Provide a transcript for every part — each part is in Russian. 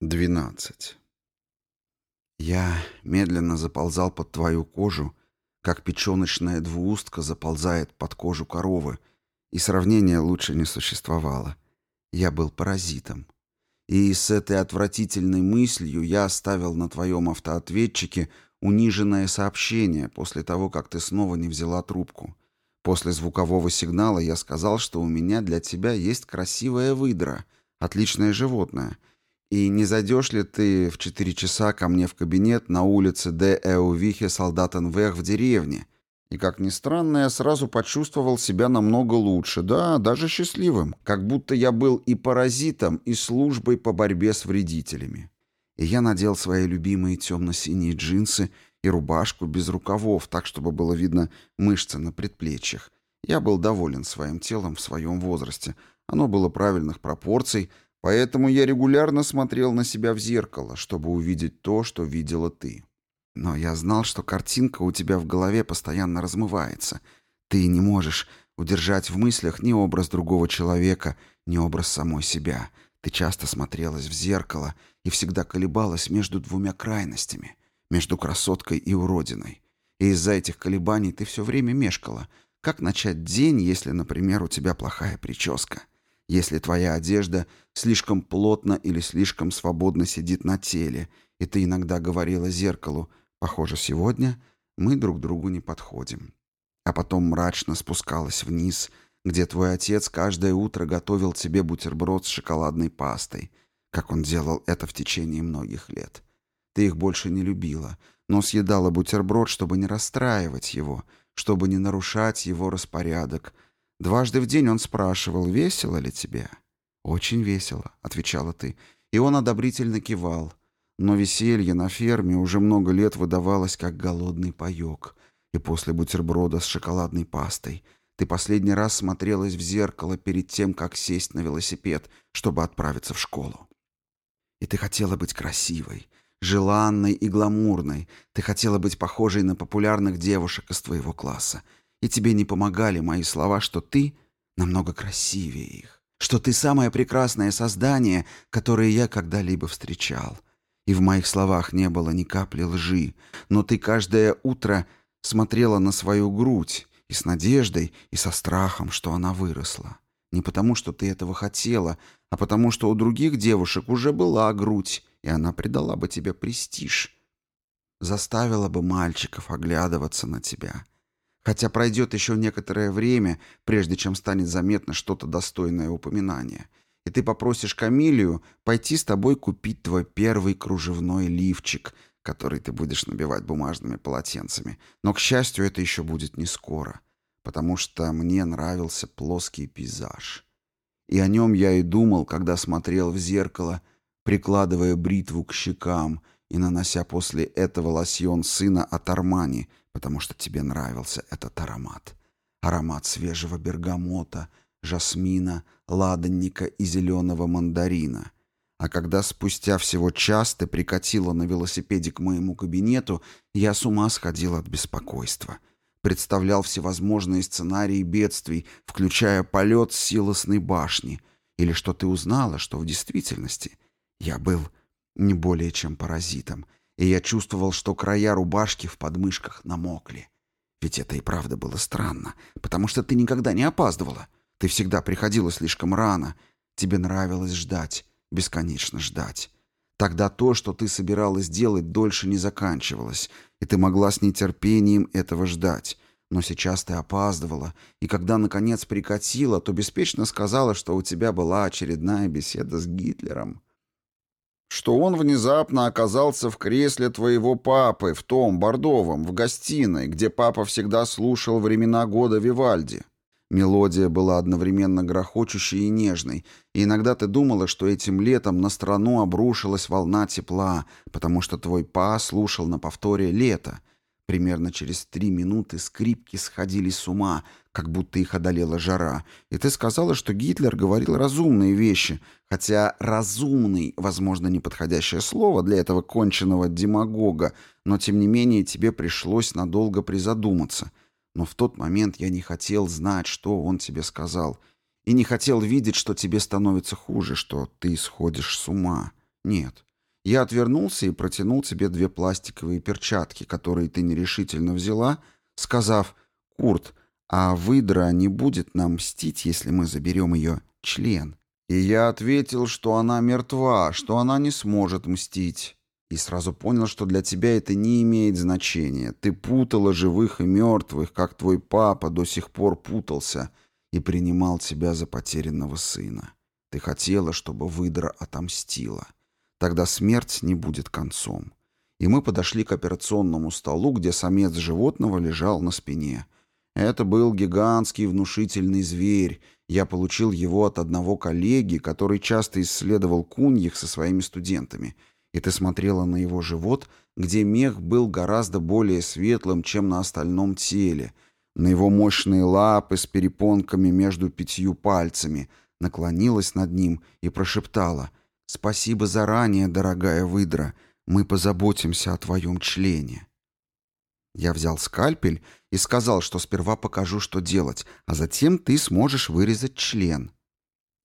12. Я медленно заползал под твою кожу, как печеночная двуустка заползает под кожу коровы, и сравнения лучше не существовало. Я был паразитом. И с этой отвратительной мыслью я оставил на твоем автоответчике униженное сообщение после того, как ты снова не взяла трубку. После звукового сигнала я сказал, что у меня для тебя есть красивая выдра, отличное животное — и не зайдешь ли ты в четыре часа ко мне в кабинет на улице Д. Эувихе Солдатенвех в деревне? И, как ни странно, я сразу почувствовал себя намного лучше, да, даже счастливым, как будто я был и паразитом, и службой по борьбе с вредителями. И я надел свои любимые темно-синие джинсы и рубашку без рукавов, так, чтобы было видно мышцы на предплечьях. Я был доволен своим телом в своем возрасте. Оно было правильных пропорций, Поэтому я регулярно смотрел на себя в зеркало, чтобы увидеть то, что видела ты. Но я знал, что картинка у тебя в голове постоянно размывается. Ты не можешь удержать в мыслях ни образ другого человека, ни образ самой себя. Ты часто смотрелась в зеркало и всегда колебалась между двумя крайностями, между красоткой и уродиной. И из-за этих колебаний ты все время мешкала. Как начать день, если, например, у тебя плохая прическа? Если твоя одежда слишком плотно или слишком свободно сидит на теле, и ты иногда говорила зеркалу «Похоже, сегодня мы друг другу не подходим». А потом мрачно спускалась вниз, где твой отец каждое утро готовил тебе бутерброд с шоколадной пастой, как он делал это в течение многих лет. Ты их больше не любила, но съедала бутерброд, чтобы не расстраивать его, чтобы не нарушать его распорядок — Дважды в день он спрашивал, весело ли тебе? «Очень весело», — отвечала ты, и он одобрительно кивал. Но веселье на ферме уже много лет выдавалось как голодный паёк, и после бутерброда с шоколадной пастой ты последний раз смотрелась в зеркало перед тем, как сесть на велосипед, чтобы отправиться в школу. И ты хотела быть красивой, желанной и гламурной, ты хотела быть похожей на популярных девушек из твоего класса — и тебе не помогали мои слова, что ты намного красивее их, что ты самое прекрасное создание, которое я когда-либо встречал. И в моих словах не было ни капли лжи, но ты каждое утро смотрела на свою грудь и с надеждой, и со страхом, что она выросла. Не потому, что ты этого хотела, а потому, что у других девушек уже была грудь, и она придала бы тебе престиж. Заставила бы мальчиков оглядываться на тебя. Хотя пройдет еще некоторое время, прежде чем станет заметно что-то достойное упоминания. И ты попросишь Камилию пойти с тобой купить твой первый кружевной лифчик, который ты будешь набивать бумажными полотенцами. Но, к счастью, это еще будет не скоро, потому что мне нравился плоский пейзаж. И о нем я и думал, когда смотрел в зеркало, прикладывая бритву к щекам и нанося после этого лосьон сына от Армани — потому что тебе нравился этот аромат. Аромат свежего бергамота, жасмина, ладанника и зеленого мандарина. А когда спустя всего час ты прикатила на велосипеде к моему кабинету, я с ума сходил от беспокойства. Представлял всевозможные сценарии бедствий, включая полет с силосной башни. Или что ты узнала, что в действительности я был не более чем паразитом — и я чувствовал, что края рубашки в подмышках намокли. Ведь это и правда было странно, потому что ты никогда не опаздывала. Ты всегда приходила слишком рано. Тебе нравилось ждать, бесконечно ждать. Тогда то, что ты собиралась делать, дольше не заканчивалось, и ты могла с нетерпением этого ждать. Но сейчас ты опаздывала, и когда, наконец, прикатила, то беспечно сказала, что у тебя была очередная беседа с Гитлером что он внезапно оказался в кресле твоего папы, в том, бордовом, в гостиной, где папа всегда слушал времена года Вивальди. Мелодия была одновременно грохочущей и нежной, и иногда ты думала, что этим летом на страну обрушилась волна тепла, потому что твой па слушал на повторе «Лето», Примерно через три минуты скрипки сходили с ума, как будто их одолела жара. И ты сказала, что Гитлер говорил разумные вещи, хотя «разумный» — возможно, неподходящее слово для этого конченного демагога, но тем не менее тебе пришлось надолго призадуматься. Но в тот момент я не хотел знать, что он тебе сказал, и не хотел видеть, что тебе становится хуже, что ты сходишь с ума. Нет, Я отвернулся и протянул тебе две пластиковые перчатки, которые ты нерешительно взяла, сказав «Курт, а выдра не будет нам мстить, если мы заберем ее член?» И я ответил, что она мертва, что она не сможет мстить. И сразу понял, что для тебя это не имеет значения. Ты путала живых и мертвых, как твой папа до сих пор путался и принимал тебя за потерянного сына. Ты хотела, чтобы выдра отомстила. Тогда смерть не будет концом. И мы подошли к операционному столу, где самец животного лежал на спине. Это был гигантский внушительный зверь. Я получил его от одного коллеги, который часто исследовал куньих со своими студентами — и ты смотрела на его живот, где мех был гораздо более светлым, чем на остальном теле, на его мощные лапы с перепонками между пятью пальцами, наклонилась над ним и прошептала «Спасибо заранее, дорогая выдра, мы позаботимся о твоем члене». Я взял скальпель и сказал, что сперва покажу, что делать, а затем ты сможешь вырезать член.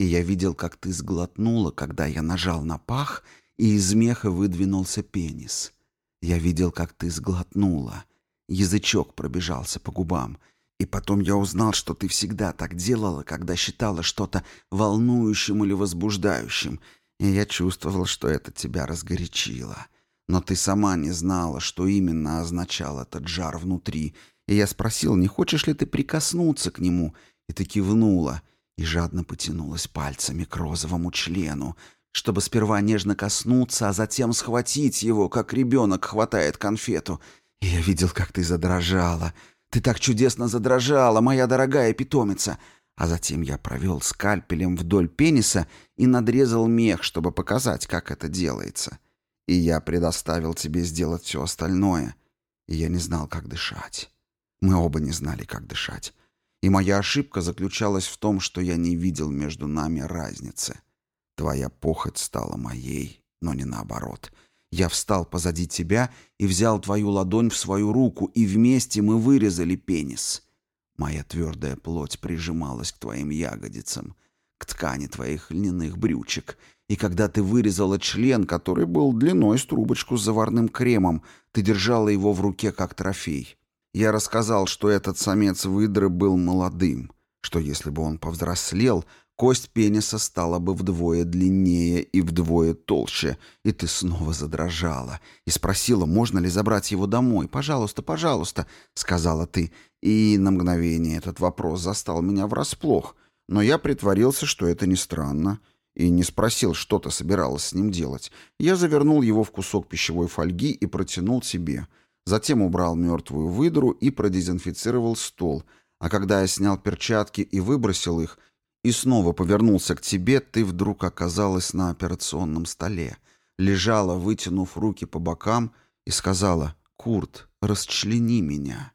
И я видел, как ты сглотнула, когда я нажал на пах, и из меха выдвинулся пенис. Я видел, как ты сглотнула. Язычок пробежался по губам. И потом я узнал, что ты всегда так делала, когда считала что-то волнующим или возбуждающим. И я чувствовал, что это тебя разгорячило. Но ты сама не знала, что именно означал этот жар внутри. И я спросил, не хочешь ли ты прикоснуться к нему? И ты кивнула и жадно потянулась пальцами к розовому члену, чтобы сперва нежно коснуться, а затем схватить его, как ребенок хватает конфету. И я видел, как ты задрожала. Ты так чудесно задрожала, моя дорогая питомица. А затем я провел скальпелем вдоль пениса и надрезал мех, чтобы показать, как это делается. И я предоставил тебе сделать все остальное. И я не знал, как дышать. Мы оба не знали, как дышать. И моя ошибка заключалась в том, что я не видел между нами разницы. Твоя похоть стала моей, но не наоборот. Я встал позади тебя и взял твою ладонь в свою руку, и вместе мы вырезали пенис. Моя твердая плоть прижималась к твоим ягодицам, к ткани твоих льняных брючек. И когда ты вырезала член, который был длиной с трубочку с заварным кремом, ты держала его в руке как трофей. Я рассказал, что этот самец выдры был молодым, что если бы он повзрослел, Кость пениса стала бы вдвое длиннее и вдвое толще, и ты снова задрожала и спросила, можно ли забрать его домой. «Пожалуйста, пожалуйста», — сказала ты. И на мгновение этот вопрос застал меня врасплох, но я притворился, что это не странно, и не спросил, что ты собиралась с ним делать. Я завернул его в кусок пищевой фольги и протянул себе. Затем убрал мертвую выдру и продезинфицировал стол, а когда я снял перчатки и выбросил их, и снова повернулся к тебе, ты вдруг оказалась на операционном столе, лежала, вытянув руки по бокам, и сказала «Курт, расчлени меня».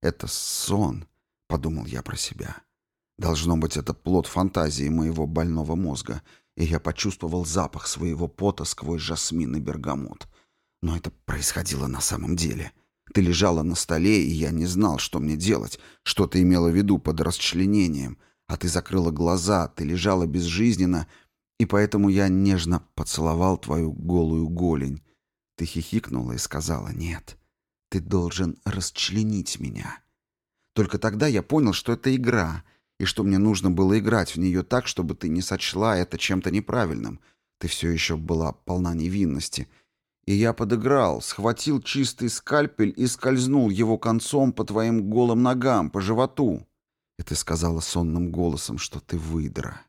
«Это сон», — подумал я про себя. Должно быть, это плод фантазии моего больного мозга, и я почувствовал запах своего пота сквозь жасмин и бергамот. Но это происходило на самом деле. Ты лежала на столе, и я не знал, что мне делать, что ты имела в виду под расчленением — а ты закрыла глаза, ты лежала безжизненно, и поэтому я нежно поцеловал твою голую голень. Ты хихикнула и сказала «Нет, ты должен расчленить меня». Только тогда я понял, что это игра, и что мне нужно было играть в нее так, чтобы ты не сочла это чем-то неправильным. Ты все еще была полна невинности. И я подыграл, схватил чистый скальпель и скользнул его концом по твоим голым ногам, по животу. И ты сказала сонным голосом, что ты выдра.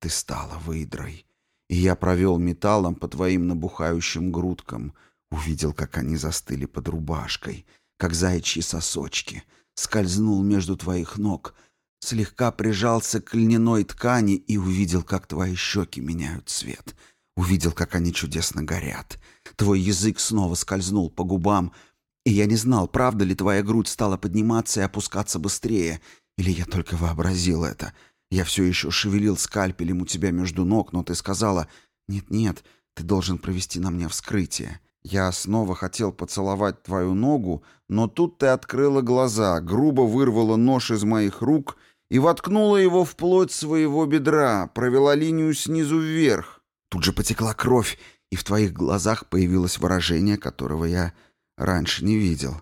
Ты стала выдрой. И я провел металлом по твоим набухающим грудкам, увидел, как они застыли под рубашкой, как заячьи сосочки, скользнул между твоих ног, слегка прижался к льняной ткани и увидел, как твои щеки меняют цвет. Увидел, как они чудесно горят. Твой язык снова скользнул по губам, и я не знал, правда ли твоя грудь стала подниматься и опускаться быстрее, или я только вообразил это? Я все еще шевелил скальпелем у тебя между ног, но ты сказала «Нет-нет, ты должен провести на мне вскрытие». Я снова хотел поцеловать твою ногу, но тут ты открыла глаза, грубо вырвала нож из моих рук и воткнула его в плоть своего бедра, провела линию снизу вверх. Тут же потекла кровь, и в твоих глазах появилось выражение, которого я раньше не видел.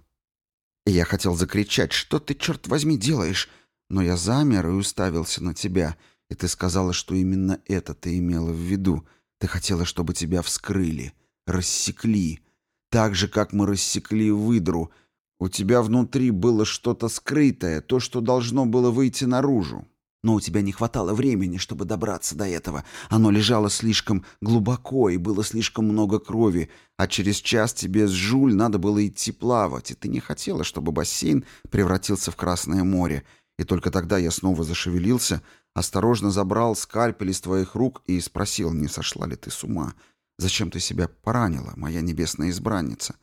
И я хотел закричать, что ты, черт возьми, делаешь? Но я замер и уставился на тебя, и ты сказала, что именно это ты имела в виду. Ты хотела, чтобы тебя вскрыли, рассекли, так же, как мы рассекли выдру. У тебя внутри было что-то скрытое, то, что должно было выйти наружу. Но у тебя не хватало времени, чтобы добраться до этого. Оно лежало слишком глубоко, и было слишком много крови, а через час тебе с Жуль надо было идти плавать, и ты не хотела, чтобы бассейн превратился в Красное море. И только тогда я снова зашевелился, осторожно забрал скальпель из твоих рук и спросил, не сошла ли ты с ума. Зачем ты себя поранила, моя небесная избранница?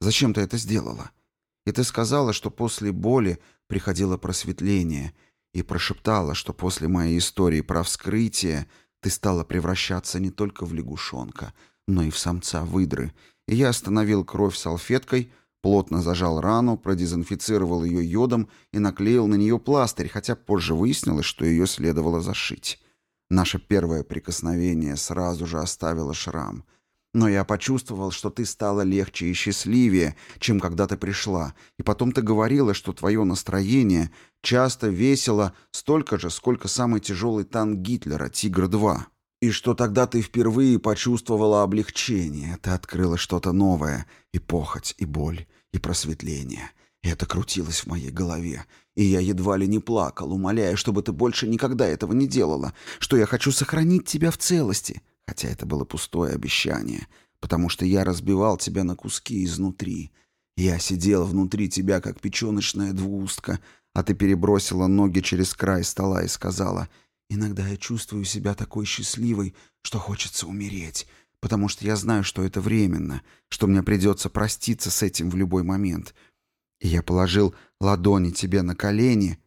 Зачем ты это сделала? И ты сказала, что после боли приходило просветление — и прошептала, что после моей истории про вскрытие ты стала превращаться не только в лягушонка, но и в самца выдры. И я остановил кровь салфеткой, плотно зажал рану, продезинфицировал ее йодом и наклеил на нее пластырь, хотя позже выяснилось, что ее следовало зашить. Наше первое прикосновение сразу же оставило шрам — но я почувствовал, что ты стала легче и счастливее, чем когда ты пришла. И потом ты говорила, что твое настроение часто весело столько же, сколько самый тяжелый танк Гитлера «Тигр-2». И что тогда ты впервые почувствовала облегчение. Ты открыла что-то новое. И похоть, и боль, и просветление. И это крутилось в моей голове. И я едва ли не плакал, умоляя, чтобы ты больше никогда этого не делала, что я хочу сохранить тебя в целости, Хотя это было пустое обещание, потому что я разбивал тебя на куски изнутри. Я сидел внутри тебя, как печеночная двуустка, а ты перебросила ноги через край стола и сказала, «Иногда я чувствую себя такой счастливой, что хочется умереть, потому что я знаю, что это временно, что мне придется проститься с этим в любой момент». И я положил ладони тебе на колени,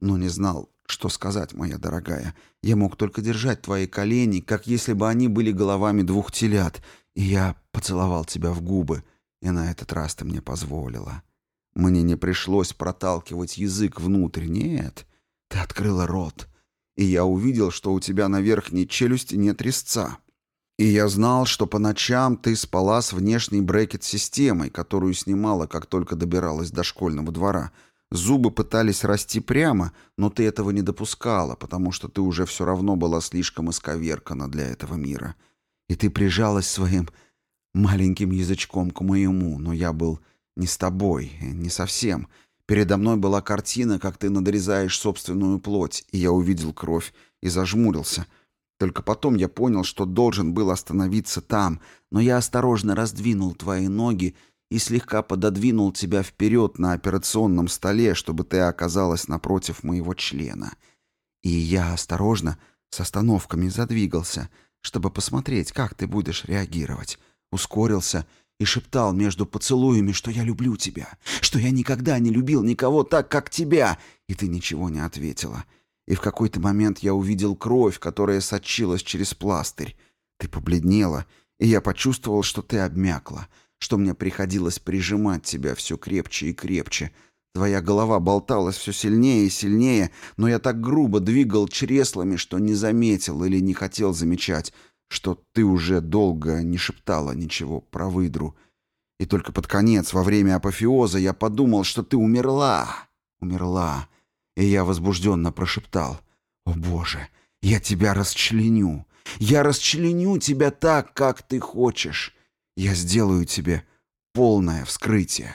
но не знал, что сказать, моя дорогая? Я мог только держать твои колени, как если бы они были головами двух телят, и я поцеловал тебя в губы, и на этот раз ты мне позволила. Мне не пришлось проталкивать язык внутрь, нет. Ты открыла рот, и я увидел, что у тебя на верхней челюсти нет резца. И я знал, что по ночам ты спала с внешней брекет-системой, которую снимала, как только добиралась до школьного двора — Зубы пытались расти прямо, но ты этого не допускала, потому что ты уже все равно была слишком исковеркана для этого мира. И ты прижалась своим маленьким язычком к моему, но я был не с тобой, не совсем. Передо мной была картина, как ты надрезаешь собственную плоть, и я увидел кровь и зажмурился. Только потом я понял, что должен был остановиться там, но я осторожно раздвинул твои ноги и слегка пододвинул тебя вперед на операционном столе, чтобы ты оказалась напротив моего члена. И я осторожно, с остановками задвигался, чтобы посмотреть, как ты будешь реагировать. Ускорился и шептал между поцелуями, что я люблю тебя, что я никогда не любил никого так, как тебя, и ты ничего не ответила. И в какой-то момент я увидел кровь, которая сочилась через пластырь. Ты побледнела, и я почувствовал, что ты обмякла — что мне приходилось прижимать тебя все крепче и крепче. Твоя голова болталась все сильнее и сильнее, но я так грубо двигал чреслами, что не заметил или не хотел замечать, что ты уже долго не шептала ничего про выдру. И только под конец, во время апофеоза, я подумал, что ты умерла. Умерла. И я возбужденно прошептал. «О, Боже, я тебя расчленю. Я расчленю тебя так, как ты хочешь. Я сделаю тебе полное вскрытие.